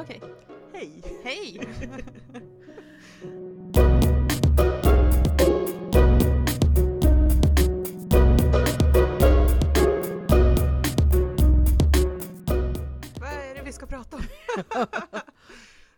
Okej. Hej! Hej! Vad är det vi ska prata om?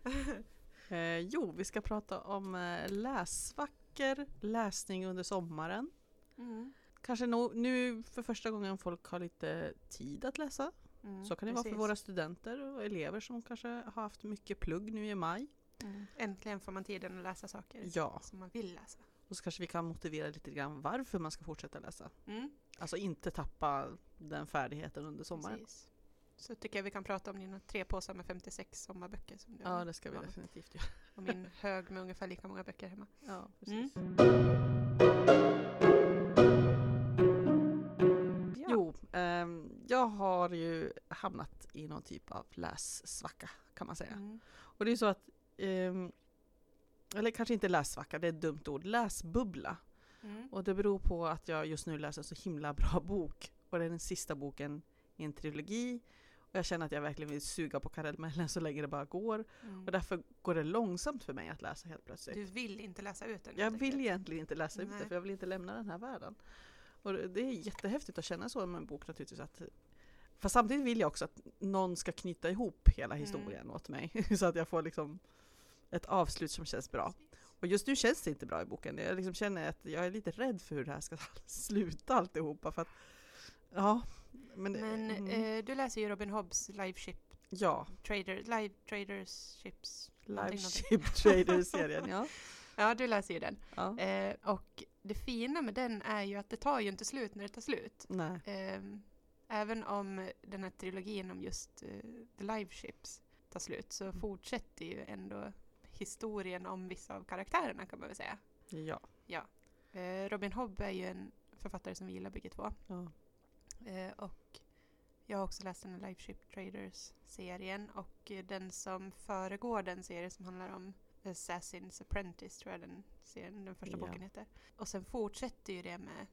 Eh, jo, vi ska prata om eh, läsvacker, läsning under sommaren. Mm. Kanske no, nu för första gången folk har lite tid att läsa. Mm, Så kan det vara för precis. våra studenter och elever som kanske har haft mycket plugg nu i maj. Mm. Äntligen får man tiden att läsa saker Ja, som man vill läsa. och så kanske vi kan motivera lite grann varför man ska fortsätta läsa. Mm. Alltså inte tappa den färdigheten under sommaren. Precis. Så tycker jag vi kan prata om dina tre påsar med 56 sommarböcker som du Ja, har det ska vi definitivt göra. Och min hög med ungefär lika många böcker hemma. Ja, Mm. precis. Ja. Har ju hamnat i någon typ av lässvacka kan man säga. Mm. Och det är så att, ehm, eller kanske inte lässvacka, det är ett dumt ord, läsbubbla. Mm. Och det beror på att jag just nu läser en så himla bra bok. Och det är den sista boken i en trilogi. Och jag känner att jag verkligen vill suga på karamellen så länge det bara går. Mm. Och därför går det långsamt för mig att läsa helt plötsligt. Du vill inte läsa ut den? Jag vill enkelt. egentligen inte läsa ut det Nej. för jag vill inte lämna den här världen. Och det det är jättehäftigt att känna så med en bok naturligtvis. Att, fast samtidigt vill jag också att någon ska knyta ihop hela Mm. historien åt mig. Så att jag får liksom ett avslut som känns bra. Och just nu känns det inte bra i boken. Jag liksom känner att jag är lite rädd för hur det här ska sluta alltihopa. För att, ja, men, Men mm, eh, du läser ju Robin Hobbs Live Ship ja, Trader, Live Traders Ships. Live. Ship Trader-serien. Ja. Ja, du läser ju den. ja. Eh, och det fina med den är ju att det tar ju inte slut när det tar slut. Nej. Ehm, även om den här trilogin om just eh, The Live Ships tar slut så Mm. fortsätter ju ändå historien om vissa av karaktärerna kan man väl säga. Ja. Eh, Robin Hobb är ju en författare som vi gillar bägge två. ja. Eh, och jag har också läst den här Live Ship Traders-serien och den som föregår den serien som handlar om Assassin's Apprentice tror jag den serien, den första Ja. boken heter. Och sen fortsätter ju det med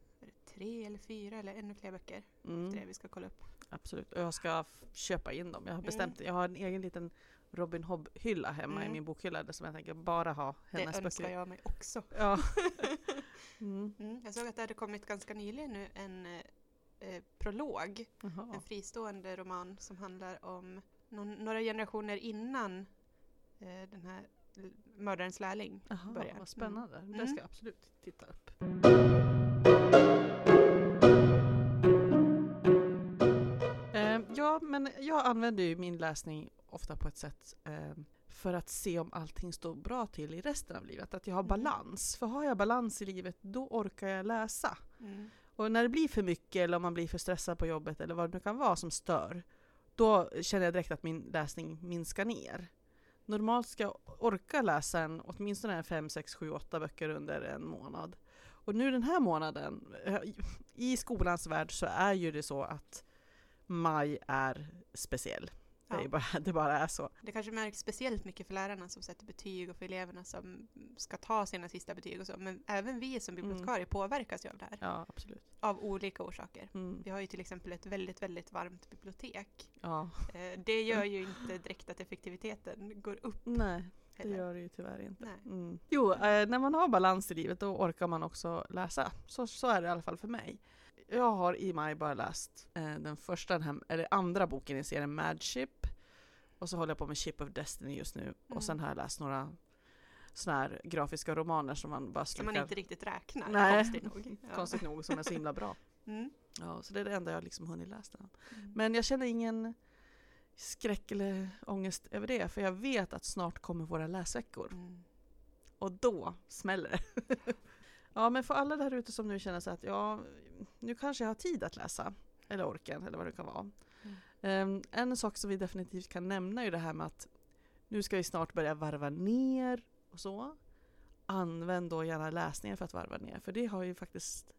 tre eller fyra eller ännu fler böcker. Mm. Det är det vi ska kolla upp. Absolut, och jag ska köpa in dem. Jag har Mm. bestämt det. Jag har en egen liten Robin Hobb-hylla hemma Mm. i min bokhylla som jag tänker bara ha hennes det önskar böcker. jag mig också. Ja. mm. Mm. Jag såg att det hade kommit ganska nyligen nu en eh, prolog, Jaha. en fristående roman som handlar om någon, några generationer innan eh, den här mördarens lärling Jaha, börjar. vad spännande. Det Mm. ska jag absolut titta upp. Men jag använder ju min läsning ofta på ett sätt eh, för att se om allting står bra till i resten av livet. Att jag har Mm. balans. För har jag balans i livet, då orkar jag läsa. Mm. Och när det blir för mycket eller om man blir för stressad på jobbet eller vad det nu kan vara som stör, då känner jag direkt att min läsning minskar ner. Normalt ska jag orka läsa en, åtminstone en 5, 6, 7, 8 böcker under en månad. Och nu den här månaden, eh, i skolans värld så är ju det så att maj är speciell. Det, är Ja. bara, det bara är så. Det kanske märks speciellt mycket för lärarna som sätter betyg och för eleverna som ska ta sina sista betyg och så. Men även vi som bibliotekarier påverkas ju av det här. Ja, absolut. Av olika orsaker. Mm, Vi har ju till exempel ett väldigt, väldigt varmt bibliotek. ja. Eh, det gör ju inte direkt att effektiviteten går upp Nej, det gör det ju tyvärr inte. Mm. Jo, eh, när man har balans i livet då orkar man också läsa. Så, så är det i alla fall för mig. Jag har i maj bara läst eh, den första, den här, eller andra boken i serien Mad Ship. Och så håller jag på med Ship of Destiny just nu. Mm. Och sen har jag läst några såna här grafiska romaner som man bara Som man inte riktigt räknar, Nej. konstigt nog. Ja. Konstigt nog, som är så himla bra. Mm. Ja, så det är det enda jag liksom hunnit läsa. Mm. Men jag känner ingen skräck eller ångest över det. För jag vet att snart kommer våra läsveckor. Mm. Och då smäller det. ja, men för alla där ute som nu känner sig att ja, nu kanske jag har tid att läsa. Eller orken, eller vad det kan vara. Mm. Ehm, en sak som vi definitivt kan nämna är ju det här med att nu ska vi snart börja varva ner och så. Använd då gärna läsningen för att varva ner, för det har ju faktiskt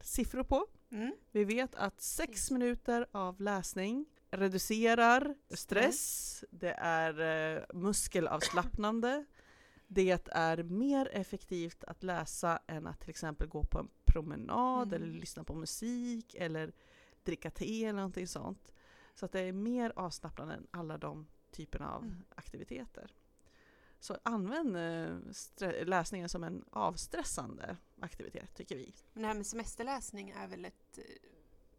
siffror på. Mm. Vi vet att sex minuter av läsning reducerar stress, det är eh, muskelavslappnande, det är mer effektivt att läsa än att till exempel gå på en promenad Mm. eller lyssna på musik eller dricka te eller någonting sånt. Så att det är mer avslappnande än alla de typerna av Mm. aktiviteter. Så använd eh, läsningen som en avstressande aktivitet tycker vi. Men det här med semesterläsning är väl ett eh,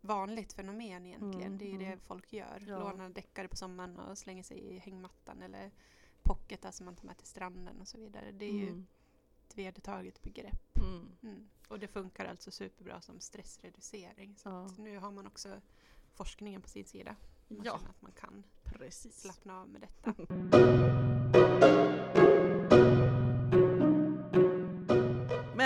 vanligt fenomen egentligen. Mm, det är ju det mm. folk gör. Ja. Lånar deckare på sommaren och slänger sig i hängmattan eller pocketar som man tar med till stranden och så vidare. Det är ju Mm. ett vedertaget begrepp. Mm. Mm. Och det funkar alltså superbra som stressreducering. Så Ja. att nu har man också forskningen på sin sida. Man Ja, känner att man kan precis. slappna av med detta.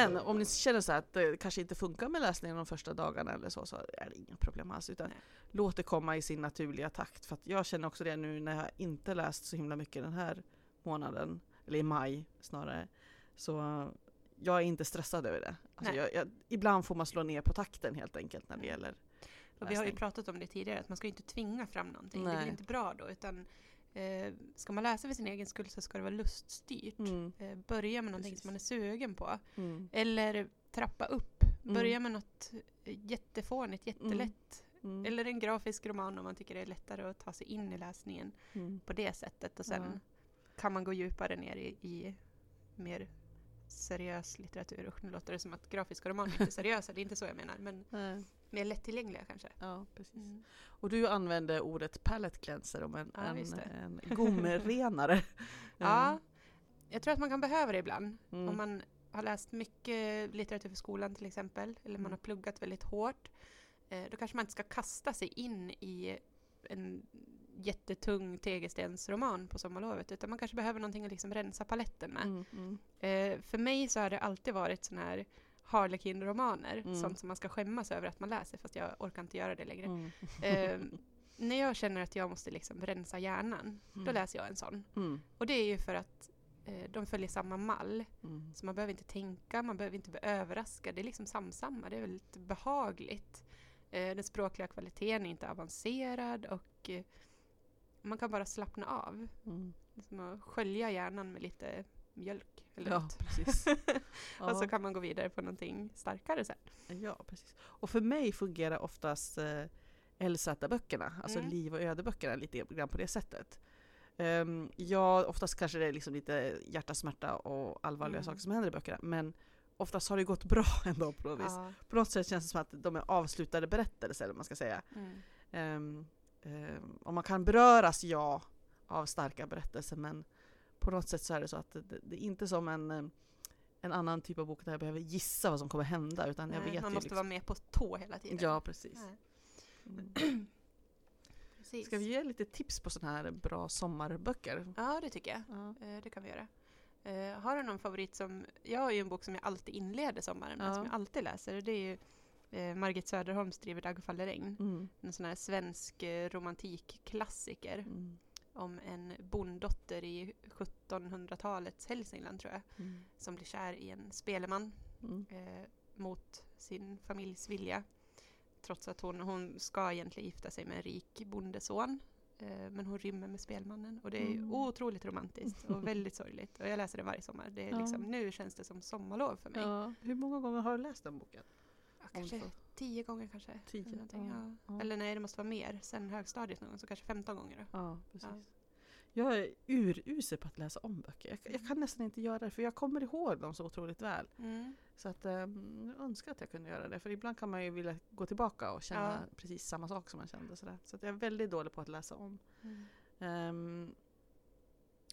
Men om ni känner så att det kanske inte funkar med läsningen de första dagarna eller så, så är det inga problem alls. Utan Nej. låt det komma i sin naturliga takt. För att jag känner också det nu när jag inte läst så himla mycket den här månaden, eller i maj snarare. Så jag är inte stressad över det. Alltså jag, jag, ibland får man slå ner på takten helt enkelt när det Mm. gäller Och vi har ju pratat om det tidigare, att man ska inte tvinga fram någonting. Det Nej. blir inte bra då. Utan, eh, ska man läsa för sin egen skull så ska det vara luststyrt. Mm, Eh, börja med någonting Precis. som man är sugen på. mm, Eller trappa upp. Mm. Börja med något eh, jättefånigt, jättelätt. mm, Eller en grafisk roman om man tycker det är lättare att ta sig in i läsningen mm. på det sättet. Och sen kan man gå djupare ner i, i mer seriös litteratur. Och nu låter det som att grafiska romaner inte är seriösa, det är inte så jag menar. Men Nej, mer lättillgängliga kanske. Ja, precis. Mm. Och du använde ordet palette cleanser om en, Ja, en, en gomrenare. Ja, jag tror att man kan behöva det ibland. Mm. Om man har läst mycket litteratur för skolan till exempel, eller man Mm. har pluggat väldigt hårt, eh, då kanske man inte ska kasta sig in i en jättetung tegelstensroman på sommarlovet, utan man kanske behöver någonting att liksom rensa paletten med. Mm, mm. Eh, för mig så har det alltid varit såna här Harlequin-romaner, Mm. sånt som man ska skämmas över att man läser, fast jag orkar inte göra det längre. Mm. Eh, när jag känner att jag måste liksom rensa hjärnan, då Mm. läser jag en sån. Mm. Och det är ju för att eh, de följer samma mall. Mm. Så man behöver inte tänka, man behöver inte bli överraskad. Det är liksom samsamma, det är väldigt behagligt. Eh, den språkliga kvaliteten är inte avancerad och eh, man kan bara slappna av. Mm. Det är som att skölja hjärnan med lite mjölk eller Ja, något. precis. Och så kan man gå vidare på någonting starkare sen. Ja, precis. Och för mig fungerar oftast eh, Elsäta-böckerna, alltså Mm. liv och ödeböckerna lite grann på det sättet. Um, ja, oftast kanske det är liksom lite hjärtasmärta och allvarliga Mm. saker som händer i böckerna, men oftast har det gått bra ändå på något vis. Ja. På något sätt känns det som att de är avslutade berättelser, eller man ska säga. Mm. Um, um, och man kan beröras, ja, av starka berättelser, men på något sätt så är det så att det, det är inte som en, um, en annan typ av bok där jag behöver gissa vad som kommer hända, utan jag Nej, vet man måste liksom, vara med på tå hela tiden. Ja, precis. Mm. precis. Ska vi ge lite tips på sådana här bra sommarböcker? Ja, det tycker jag. Ja. Eh, det kan vi göra. Eh, har du någon favorit som... Jag har ju en bok som jag alltid inleder sommaren med, Ja. som jag alltid läser. Det är ju eh, Margit Söderholms Driver Dag faller regn. Mm. En sån här svensk eh, romantikklassiker Mm. Om en bonddotter i 1700-talets Hälsingland tror jag, Mm. som blir kär i en speleman Mm. eh, mot sin familjs vilja. Trots att hon, hon ska egentligen gifta sig med en rik bondeson. Eh, men hon rymmer med spelmannen. Och det är Mm. otroligt romantiskt och väldigt sorgligt. Och jag läser det varje sommar. Det är Ja. liksom, nu känns det som sommarlov för mig. Ja. Hur många gånger har du läst den boken? Kanske tio gånger kanske. Tio? eller Ja. ja. Eller nej, det måste vara mer. Sen högstadiet någon gång, så kanske 15 gånger. Då. Ja, precis. Ja. Jag är urusel på att läsa om böcker. Jag, jag kan nästan inte göra det, för jag kommer ihåg dem så otroligt väl. Mm. Så att, um, jag önskar att jag kunde göra det, för ibland kan man ju vilja gå tillbaka och känna Ja. precis samma sak som man kände. Sådär. Så att jag är väldigt dålig på att läsa om. Mm. Ehm,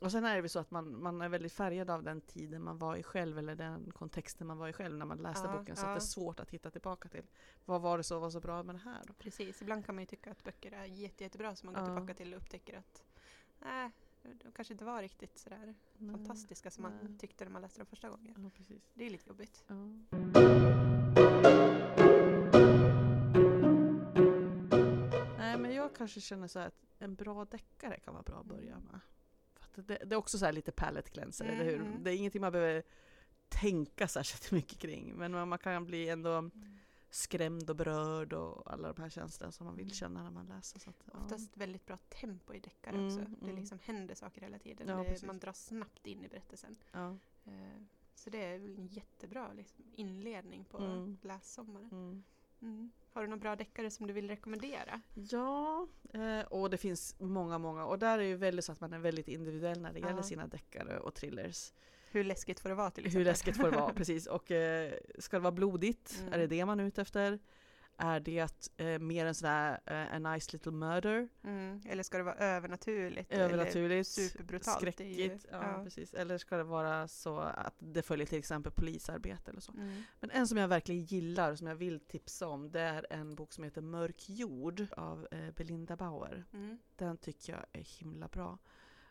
och sen är det väl så att man, man är väldigt färgad av den tiden man var i själv, eller den kontexten man var i själv när man läste Ja, boken. Så ja. det är svårt att hitta tillbaka till. Vad var det som var så bra med det här då? Precis, ibland kan man ju tycka att böcker är jätte, jättebra som man går Ja. tillbaka till och upptäcker att nej, de kanske inte var riktigt sådär Nej, fantastiska som man nej. tyckte när man läste dem första gången. Det är lite jobbigt. Nej, men jag kanske känner så att en bra deckare kan vara bra att börja med. Det, det är också så här lite palette cleanser, eller hur? Mm. Det är ingenting man behöver tänka särskilt mycket kring. Men man kan bli ändå skrämd och berörd och alla de här känslorna som man vill Mm. känna när man läser. Så att, ja. Oftast väldigt bra tempo i deckare Mm, också. Det mm. liksom händer saker hela tiden. Ja, det, man dras snabbt in i berättelsen. Ja. Eh, så det är en jättebra liksom, inledning på Mm. lässommaren. Mm. Mm. Har du några bra deckare som du vill rekommendera? Ja, eh, och det finns många, många. Och där är ju väldigt så att man är väldigt individuell när det gäller Ja. sina deckare och thrillers. Hur läskigt får det vara till exempel? Hur läskigt får det vara, precis. Och eh, ska det vara blodigt? Mm. Är det det man är ute efter? Är det eh, mer en sån där eh, a nice little murder? Mm. Eller ska det vara övernaturligt? Övernaturligt? Superbrutalt? Skräckigt? Ja, precis. Eller ska det vara så att det följer till exempel polisarbete eller så? Mm. Men en som jag verkligen gillar och som jag vill tipsa om det är en bok som heter Mörk jord av eh, Belinda Bauer. Mm. Den tycker jag är himla bra.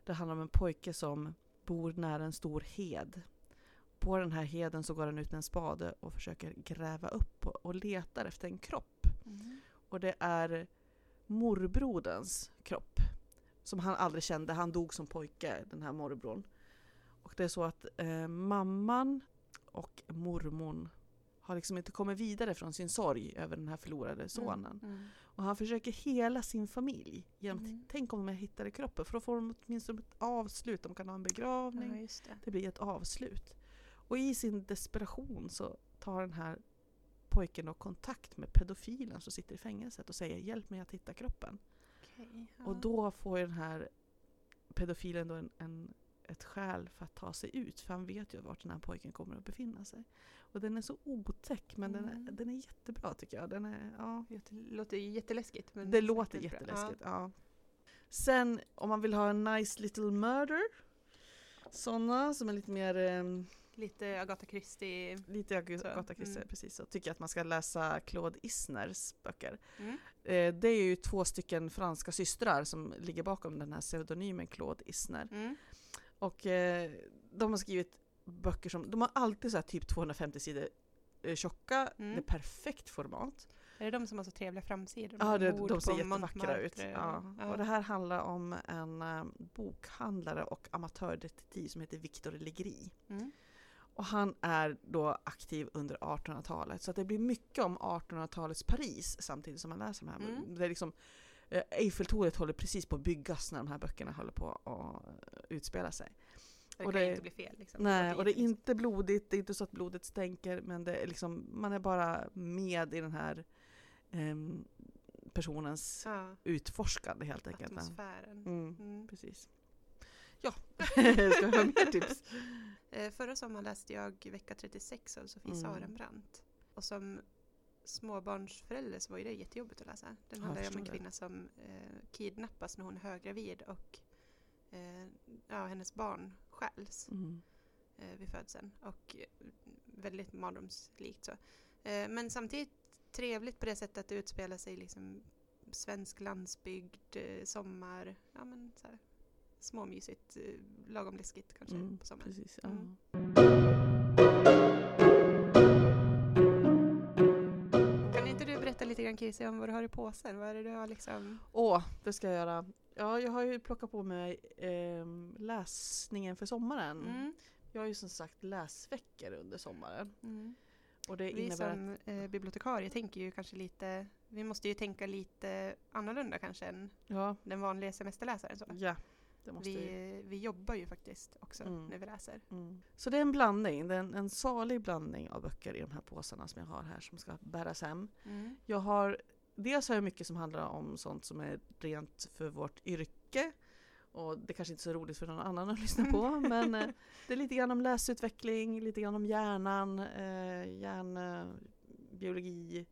Det handlar om en pojke som bor nära en stor hed. På den här heden så går han ut med en spade och försöker gräva upp och, och letar efter en kropp. Mm. Och det är morbroderns kropp. Som han aldrig kände. Han dog som pojke, den här morbrorn. Och det är så att eh, mamman och mormon har liksom inte kommit vidare från sin sorg över den här förlorade sonen. Mm. Och han försöker hela sin familj genom att Mm. tänk om de hittade kroppen. För då får de åtminstone ett avslut. De kan ha en begravning. Ja, det. Det blir ett avslut. Och i sin desperation så tar den här pojken då kontakt med pedofilen som sitter i fängelset och säger hjälp mig att hitta kroppen. Okej, ja. Och då får den här pedofilen då en, en, ett skäl för att ta sig ut. För han vet ju vart den här pojken kommer att befinna sig. Och den är så otäck men den, är, Mm. den är jättebra tycker jag. Den är, ja, Det låter jätteläskigt. Men det låter jätteläskigt. Ja. Sen om man vill ha en nice little murder. Sådana som är lite mer Ja, lite Agatha Christie. Lite Agatha Christie, mm. precis. Så tycker att man ska läsa Claude Isners böcker. Mm. Eh, det är ju två stycken franska systrar som ligger bakom den här pseudonymen Claude Isner. Mm. Och eh, de har skrivit böcker som, de har alltid så typ 250 sidor eh, tjocka, Mm. det är perfekt format. Är det de som har så trevliga framsidor? Ja, det, de ser jättevackra ut. Montmartre Ja. och- Och det här handlar om en eh, bokhandlare och amatördetektiv som heter Victor Legris. Mm. Och han är då aktiv under 1800-talet. Så att det blir mycket om 1800-talets Paris samtidigt som man läser de här. Mm. Det är liksom, eh, Eiffeltornet håller precis på att byggas när de här böckerna håller på att utspela sig. Det Och kan det- inte bli fel. Liksom. Nej, och det är inte blodigt, det är inte så att blodet stänker, men det är liksom, man är bara med i den här ehm, personens Ja, utforskande helt enkelt. atmosfären. Mm, Mm. preis. Ja, ska vi ha mer tips? Eh, förra sommaren läste jag vecka 36 av Sofie Mm. Sarenbrant. Och som småbarnsförälder så var ju det jättejobbigt att läsa. Den handlar ju om en kvinna som eh, kidnappas när hon är höggravid och eh, ja, hennes barn stjäls Mm. eh, vid födseln. Och eh, väldigt mardrömslikt så. Eh, men samtidigt trevligt på det sättet att det utspelar sig liksom svensk landsbygd, sommar, ja men så här småmysigt, eh, lagom läskigt kanske Mm, på sommaren. precis, ja. Mm. Kan inte du berätta lite grann Kirsi om vad du har i påsen? Vad är det du har liksom? Åh, det ska jag göra. Ja, jag har ju plockat på mig ehm, läsningen för sommaren. Mm. Jag har ju som sagt läsveckor under sommaren. Mm. Och det Vi innebär att som eh, bibliotekarie tänker ju kanske lite, vi måste ju tänka lite annorlunda kanske än ja, den vanliga semesterläsaren. Så. ja, vi. Vi, vi jobbar ju faktiskt också Mm. när vi läser. Mm. Så det är en blandning, det är en, en salig blandning av böcker i de här påsarna som jag har här som ska bäras hem. Mm. Jag har, dels har jag mycket som handlar om sånt som är rent för vårt yrke. Och det kanske inte är så roligt för någon annan att lyssna på, men eh, det är lite grann om läsutveckling, lite grann om hjärnan, eh, hjärnbiologi,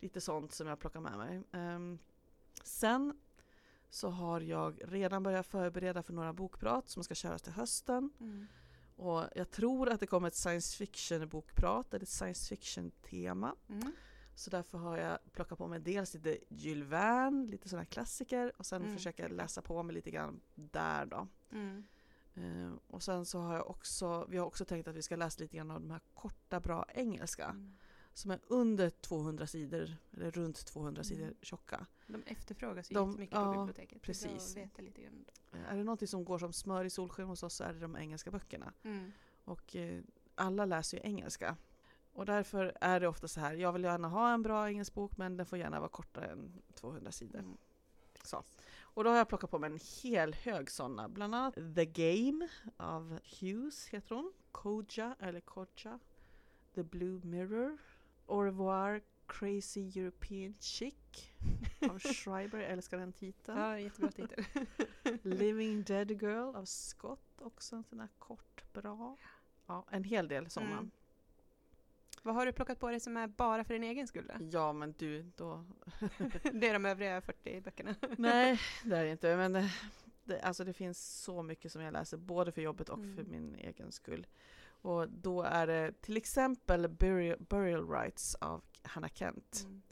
lite sånt som jag plockar med mig. Ehm, sen så har jag redan börjat förbereda för några bokprat som ska köras till hösten. Mm. Och jag tror att det kommer ett science fiction-bokprat, eller ett science fiction-tema. Mm. Så därför har jag plockat på mig dels lite Jules Verne, lite sådana klassiker och sen Mm. försöker jag läsa på mig lite grann där då. Mm. Eh, och sen så har jag också, vi har också tänkt att vi ska läsa lite grann av de här korta bra engelska Mm. Som är under 200 sidor, eller runt 200 sidor Mm. tjocka. De efterfrågas ju De- jättemycket på biblioteket. Det är precis. att veta lite grann. Eh, är det någonting som går som smör i solsken hos oss så är det de engelska böckerna. Mm. Och eh, alla läser ju engelska. Och därför är det ofta så här, jag vill gärna ha en bra engelsk bok men den får gärna vara kortare än 200 sidor. Mm. Så. Och då har jag plockat på mig en hel hög sådana. Bland annat The Game av Hughes heter hon. Koja eller Koja. The Blue Mirror. Au revoir Crazy European Chic av Schreiber, jag älskar den titeln. Ja, jättebra titel. Living Dead Girl av Scott, också en sån där kort, bra. Ja, en hel del sådana. Mm. Vad har du plockat på dig som är bara för din egen skull då? Ja men du, då... Det är de övriga 40 böckerna. Nej, det är det inte. Men det, det, alltså det finns så mycket som jag läser, både för jobbet och Mm. för min egen skull. Och då är det till exempel Burial, Burial Rights av Hannah Kent. Mm.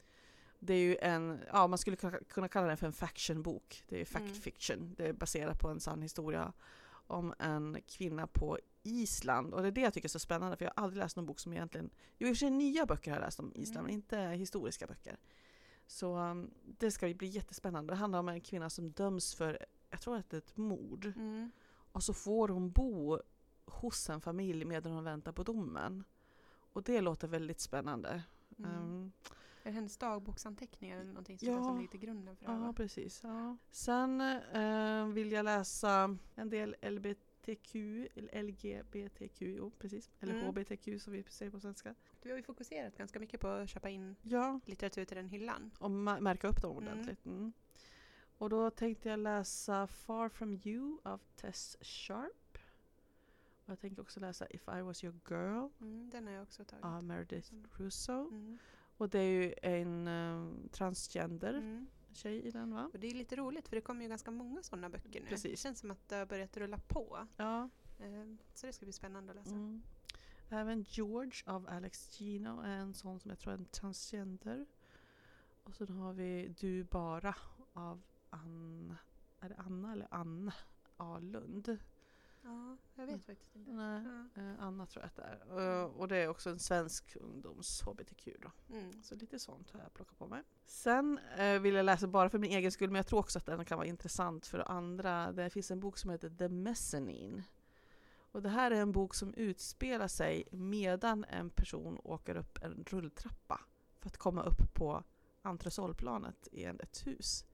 Det är ju en, ja man skulle kunna- kalla den för en factionbok. Det är fact Mm. fiction. Det är baserat på en sann historia om en kvinna på Island. Och det är det jag tycker är så spännande för jag har aldrig läst någon bok som egentligen, jo i och för sig nya böcker har jag läst om Island Mm. men inte historiska böcker. Så um, det ska ju bli jättespännande. Det handlar om en kvinna som döms för, jag tror att det är ett mord. Mm. Och så får hon bo hos en familj medan hon väntar på domen. Och det låter väldigt spännande. Mm. Um, Är det hennes dagboksanteckningar eller någonting som, Ja. som ligger till grunden för det? Ja, precis. Ja. Sen eh, vill jag läsa en del LBTQ, eller LGBTQ, jo precis. Eller Mm. HBTQ som vi säger på svenska. Du har ju fokuserat ganska mycket på att köpa in Ja, litteratur till den hyllan. och märka upp dem Mm. ordentligt. Mm. Och då tänkte jag läsa Far from you av Tess Sharp. Jag tänker också läsa If I was your girl Mm, den har jag också tagit. av Meredith Mm. Russo. Mm. Och det är ju en eh, transgender Mm. tjej i den va? Och det är lite roligt för det kommer ju ganska många sådana böcker nu. Precis. Det känns som att det har börjat rulla på. Ja. Eh, Så det ska bli spännande att läsa. Mm. Även George av Alex Gino är en sån som jag tror är en transgender. Och sen har vi Du bara av Anna, är det Anna eller Anna Alund? Ja, jag vet faktiskt inte. Nej, Ja. eh, Anna tror jag att det är. Och det är också en svensk ungdoms HBTQ då. Mm. Så lite sånt har jag plockat på mig. Sen eh, vill jag läsa bara för min egen skull, men jag tror också att den kan vara intressant för andra. Det finns en bok som heter The Mezzanine. Och det här är en bok som utspelar sig medan en person åker upp en rulltrappa för att komma upp på entresolplanet i ett hus.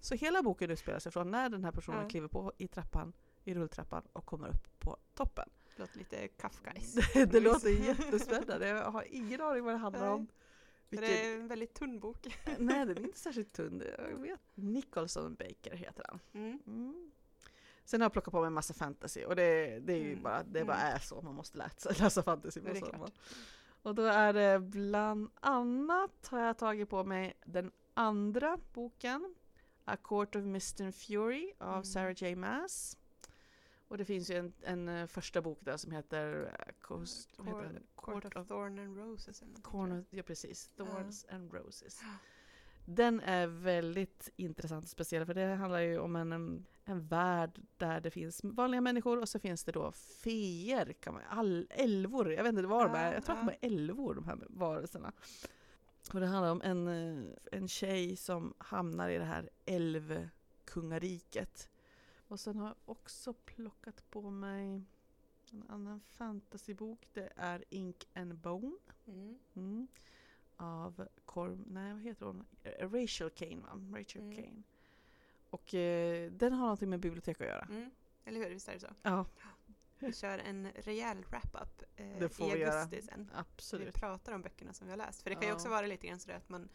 Så hela boken utspelar sig från när den här personen Ja. kliver på i trappan, i rulltrappan och kommer upp på toppen. Låter lite Kafkais. Det, det låter jättespännande. Jag har ingen aning vad det handlar Nej. om. För Vilken- Det är en väldigt tunn bok. Nej, den är inte särskilt tunn. Jag vet. Nicholson Baker heter han. Mm. Mm. Sen har jag plockat på mig en massa fantasy och det, det är ju Mm. bara, det bara Mm. är så. Man måste läsa, läsa fantasy på det sommaren. Och då är det bland annat har jag tagit på mig den andra boken. A Court of Mist and Fury av Mm. Sarah J Maas. Och det finns ju en, en eh, första bok där som heter eh, Coast, vad heter Court, den? Court of Thorn and Roses. Tror ja precis. Thorns and Roses. Den är väldigt intressant och speciell för det handlar ju om en, en, en värld där det finns vanliga människor och så finns det då feer, kan man, all, älvor, jag vet inte vad de är, jag tror att de är älvor de här varelserna. Och det handlar om en, eh, en tjej som hamnar i det här älvkungariket. Och sen har jag också plockat på mig en annan fantasybok, det är Ink and Bone. Mm. Mm. Av Corm, nej vad heter hon? Rachel Kane va? Rachel Mm. Kane. Och eh, den har någonting med bibliotek att göra. Mm. Eller hur, visst är det så? Ja, Vi kör en rejäl wrap-up eh, i vi göra. augusti sen. Vi absolut. pratar om böckerna som vi har läst. För det kan ju också vara lite grann sådär att man,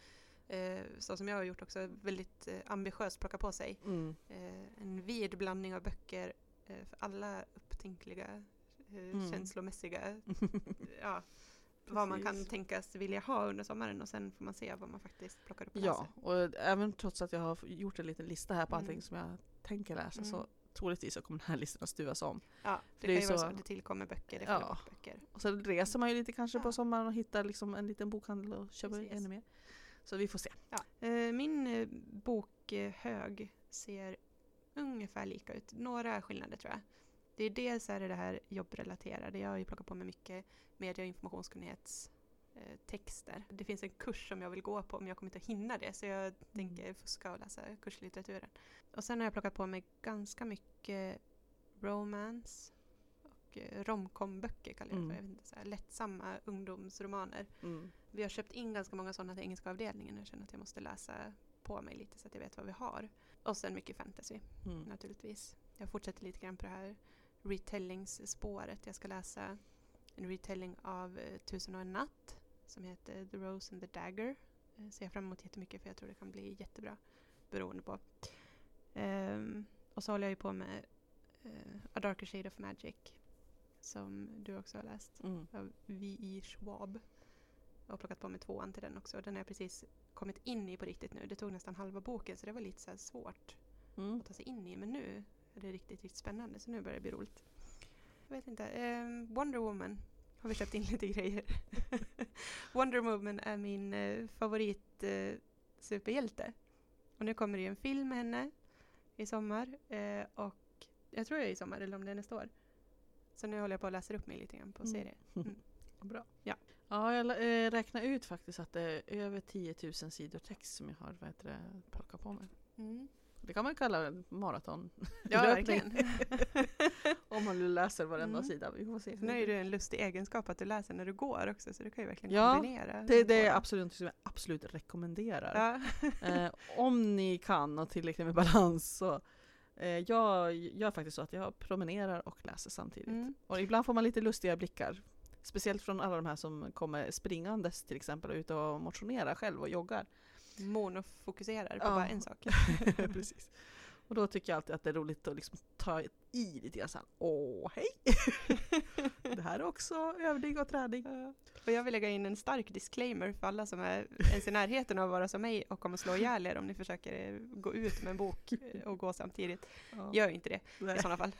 eh, så som jag har gjort också, väldigt eh, ambitiöst plocka på sig Mm. eh, en vid blandning av böcker eh, för alla upptänkliga, eh, Mm. känslomässiga, ja, vad man kan tänkas vilja ha under sommaren och sen får man se vad man faktiskt plockar upp och Ja, läser. och även trots att jag har gjort en liten lista här på Mm. allting som jag tänker läsa så Mm. troligtvis så kommer den här listan att stuvas om. Ja, För det, det kan ju vara så- så att det tillkommer böcker, det Ja. böcker. Och sen reser man ju lite kanske på Ja. sommaren och hittar liksom en liten bokhandel och köper Precis. ännu mer. Så vi får se. Ja. Eh, min eh, bokhög ser ungefär lika ut. Några skillnader tror jag. Det är dels är det det här jobbrelaterade. Jag har ju plockat på mig mycket media och informationskunnighetstexter. Eh, det finns en kurs som jag vill gå på men jag kommer inte att hinna det så jag tänker fuska och läsa kurslitteraturen. Och sen har jag plockat på mig ganska mycket romance och romcomböcker kallar jag det Mm. för. Jag vet inte, så här, lättsamma ungdomsromaner. Mm. Vi har köpt in ganska många sådana till engelska avdelningen. Jag känner att jag måste läsa på mig lite så att jag vet vad vi har. Och sen mycket fantasy Mm. naturligtvis. Jag fortsätter lite grann på det här retellingsspåret. Jag ska läsa en retelling av eh, Tusen och en natt som heter The Rose and the Dagger eh, ser jag fram emot jättemycket för jag tror det kan bli jättebra beroende på. Ehm, och så håller jag ju på med eh, A Darker Shade of Magic som du också har läst Mm. av V.E. Schwab. Jag har plockat på mig tvåan till den också. Den har jag precis kommit in i på riktigt nu. Det tog nästan halva boken så det var lite så svårt Mm. att ta sig in i. Men nu är det riktigt, riktigt spännande så nu börjar det bli roligt. Jag vet inte. ehm, Wonder Woman har vi köpt in lite grejer. Wonder Woman är min eh, favorit eh, superhjälte. Och nu kommer det ju en film med henne i sommar. Eh, och jag tror jag är i sommar eller om det är nästa år. Så nu håller jag på att läsa upp mig lite grann på Mm. serien. Mm. Bra. Ja. Ja, jag äh, räknar ut faktiskt att det är över 10 000 sidor text som jag har vad heter det, plockat på mig. Mm. Det kan man kalla maraton. Ja, verkligen. Om man nu läser varenda Mm. sida. Vi får se. Nu är det en lustig egenskap att du läser när du går också så du kan ju verkligen Ja, kombinera. Det, det är absolut något som jag absolut rekommenderar. Ja. Eh, om ni kan och tillräckligt med balans så eh, jag gör faktiskt så att jag promenerar och läser samtidigt. Mm. Och ibland får man lite lustiga blickar. Speciellt från alla de här som kommer springandes till exempel och ute och motionerar själv och joggar. Monofokuserar på Ja. bara en sak. Precis. Och då tycker jag alltid att det är roligt att liksom ta i lite grann såhär, åh hej! det här är också övning och träning. Och jag vill lägga in en stark disclaimer för alla som är ens i närheten av att vara som mig och kommer slå ihjäl er om ni försöker eh, gå ut med en bok och gå samtidigt. Ja. Gör inte det Nej. i sådana fall.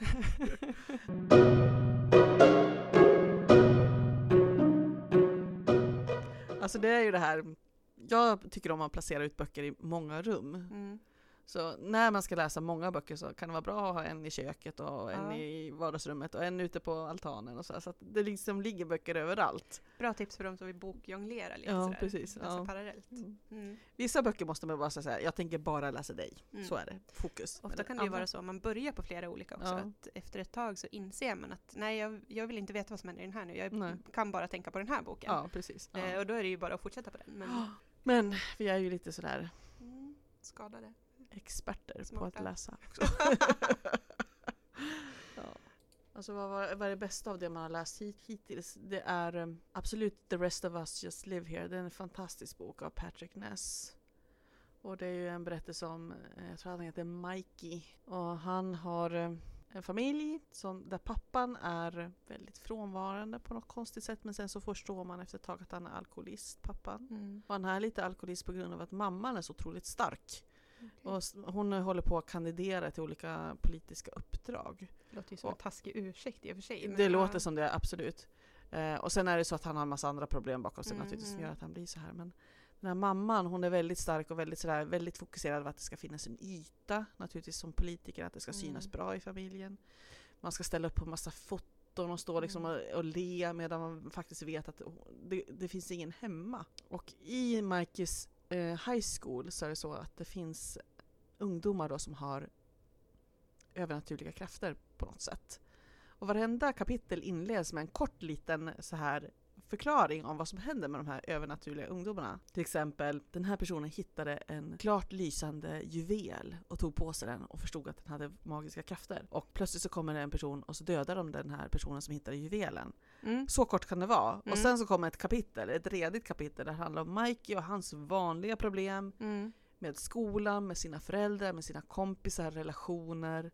Alltså det är ju det här, jag tycker om att placera ut böcker i många rum. Mm. Så när man ska läsa många böcker så kan det vara bra att ha en i köket och en Ja. i vardagsrummet och en ute på altanen och så, så att det liksom ligger böcker överallt. Bra tips för de som vill bokjonglera lite Ja, sådär. precis. Läsa Ja. parallellt. Mm. Vissa böcker måste man bara säga jag tänker bara läsa dig. Mm. Så är det, fokus. Ofta kan det ju vara så om man börjar på flera olika också. Ja. Att efter ett tag så inser man att nej, jag, jag vill inte veta vad som händer i den här nu. Jag Nej. kan bara tänka på den här boken. Ja, precis. Eh, och då är det ju bara att fortsätta på den. Men Men vi är ju lite sådär mm, skadade. Experter på Smarta. att läsa ja. Alltså vad, vad, vad är det bästa av det man har läst hit, hittills? Det är um, absolut The Rest of Us Just Live Here. Det är en fantastisk bok av Patrick Ness. Och det är ju en berättelse om, eh, jag tror han heter Mikey. Och han har eh, en familj som, där pappan är väldigt frånvarande på något konstigt sätt. Men sen så förstår man efter ett tag att han är alkoholist, pappan. Mm. Och han är lite alkoholist på grund av att mamman är så otroligt stark. Och hon håller på att kandidera till olika politiska uppdrag. Det låter ju som en Och- taskig ursäkt i och för sig. men Det ja. låter som det, absolut. Eh, och sen är det så att han har en massa andra problem bakom sig Mm, naturligtvis som mm. gör att han blir så här. Men den här mamman, hon är väldigt stark och väldigt, sådär, väldigt fokuserad på att det ska finnas en yta, naturligtvis som politiker, att det ska synas Mm. bra i familjen. Man ska ställa upp på massa foton och stå liksom Mm. och, och le medan man faktiskt vet att det, det finns ingen hemma. Och i eh, Eh, high school så är det så att det finns ungdomar då som har övernaturliga krafter på något sätt. Och varenda kapitel inleds med en kort liten så här förklaring om vad som händer med de här övernaturliga ungdomarna. Till exempel, den här personen hittade en klart lysande juvel och tog på sig den och förstod att den hade magiska krafter. Och plötsligt så kommer det en person och så dödar de den här personen som hittade juvelen. Mm. Så kort kan det vara. Mm. Och sen så kommer ett kapitel, ett redigt kapitel, där det handlar om Mikey och hans vanliga problem Mm. med skolan, med sina föräldrar, med sina kompisar, relationer.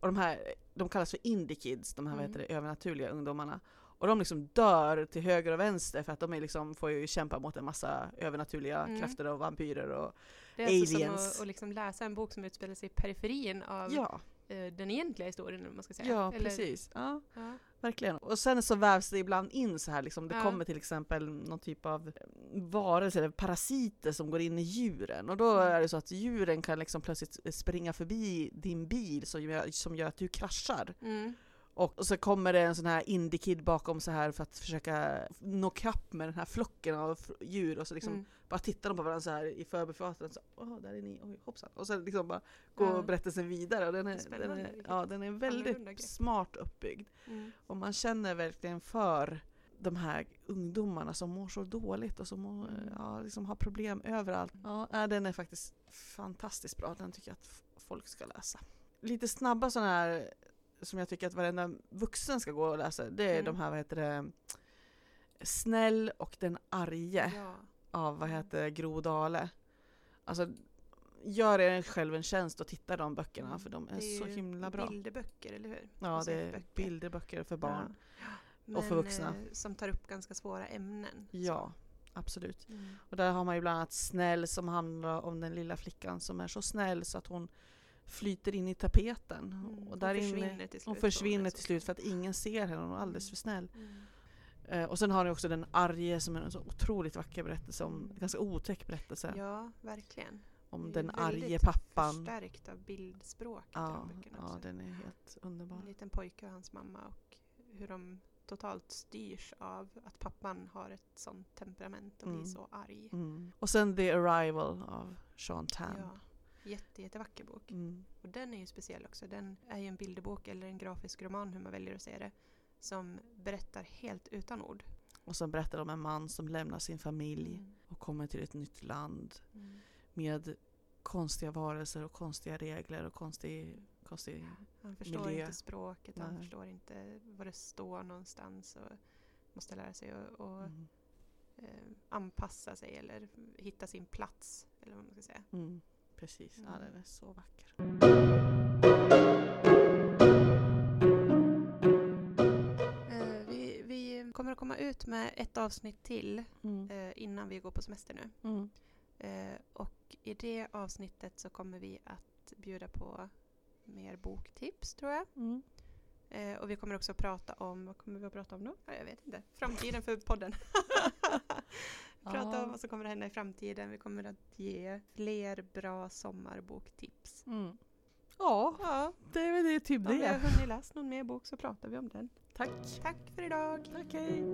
Och de här, de kallas för indie kids, de här Mm. vad heter det, övernaturliga ungdomarna. Och de liksom dör till höger och vänster för att de är liksom, får ju kämpa mot en massa övernaturliga Mm. krafter och vampyrer och Det är alltså som Aliens. att, att liksom läsa en bok som utspelar sig i periferin av ja, eh, den egentliga historien, man ska säga. ja Eller- precis. Ja, Ja. verkligen. Och sen så vävs det ibland in så här liksom, det Ja. kommer till exempel någon typ av varelse eller parasiter som går in i djuren. Och då Mm. är det så att djuren kan liksom plötsligt springa förbi din bil som gör, som gör att du kraschar. Mm. Och, så kommer det en sån här indie-kid bakom så här för att försöka nå kapp med den här flocken av djur och så liksom Mm. bara tittar de på varandra så här i förbifarten. Så, Åh, där är ni, oj hoppsan. Och sen liksom bara går Ja. berättelsen vidare. Och den, är, den, är, ja, den är väldigt smart uppbyggd. Mm. Och man känner verkligen för de här ungdomarna som mår så dåligt och som mår, Mm. ja, liksom har problem överallt. Ja, nej, den är faktiskt fantastiskt bra. Den tycker jag att folk ska läsa. Lite snabba sådana här som jag tycker att varenda vuxen ska gå och läsa. Det är Mm. de här, vad heter det, Snäll och den arge Ja. av vad heter Gro Dale. Alltså, gör er själv en tjänst och titta de böckerna Mm. för de är, Det är så himla bra. Bilderböcker, eller hur? Ja, det är SF-böcker. bilderböcker för barn. Ja. Och för Men, vuxna. eh, som tar upp ganska svåra ämnen. Ja, absolut. Mm. Och där har man ju bland annat Snäll som handlar om den lilla flickan som är så snäll så att hon flyter in i tapeten. Mm. Och där inne, försvinner till slut. för försvinner till slut för att ingen ser henne, hon är alldeles Mm. för snäll. Mm. Eh, och sen har ni också den arge som är en så otroligt vacker berättelse om, Mm. ganska otäck berättelse Ja, verkligen. om den arge pappan. Förstärkt av bildspråket i Ja, de böckerna ja, också. den är helt underbar. En liten pojke och hans mamma och hur de totalt styrs av att pappan har ett sånt temperament och Mm. blir så arg. Mm. Och sen The Arrival av Sean Tan. Ja, jätte, jättevacker bok. Mm. Och den är ju speciell också. Den är ju en bilderbok eller en grafisk roman hur man väljer att se det. Som berättar helt utan ord. Och sen berättar om en man som lämnar sin familj Mm. och kommer till ett nytt land Mm. med konstiga varelser och konstiga regler och konstig, konstig Han förstår Miljö. inte språket, han Nej. förstår inte vad det står någonstans och måste lära sig att att, mm. eh, anpassa sig eller hitta sin plats. Eller vad man ska säga. Mm. Precis, ja Mm. den är så vacker. Eh, vi, vi kommer att komma ut med ett avsnitt till Mm. eh, innan vi går på semester nu. Mm. Eh, och i det avsnittet så kommer vi att bjuda på mer boktips tror jag. Mm. Eh, och vi kommer också att prata om, vad kommer vi att prata om då? Ja, jag vet inte. Framtiden för podden. prata Ja. om vad som kommer att hända i framtiden. Vi kommer att ge fler bra sommarboktips. Mm. Ja, Ja, det är väl det, typ om vi har det. hunnit läsa någon mer bok så pratar vi om den. Tack. Tack för idag! Tack, hej.